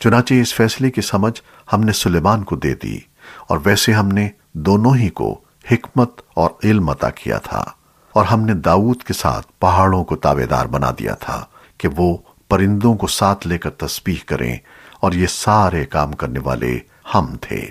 چنانچہ اس فیصلے کی سمجھ ہم نے سلیمان کو دے دی اور ویسے ہم نے دونوں ہی کو حکمت اور علم عطا کیا تھا اور ہم نے داؤد کے ساتھ پہاڑوں کو تابیدار بنا دیا تھا کہ وہ پرندوں کو ساتھ لے کر تسبیح کریں اور یہ سارے کام کرنے والے ہم تھے۔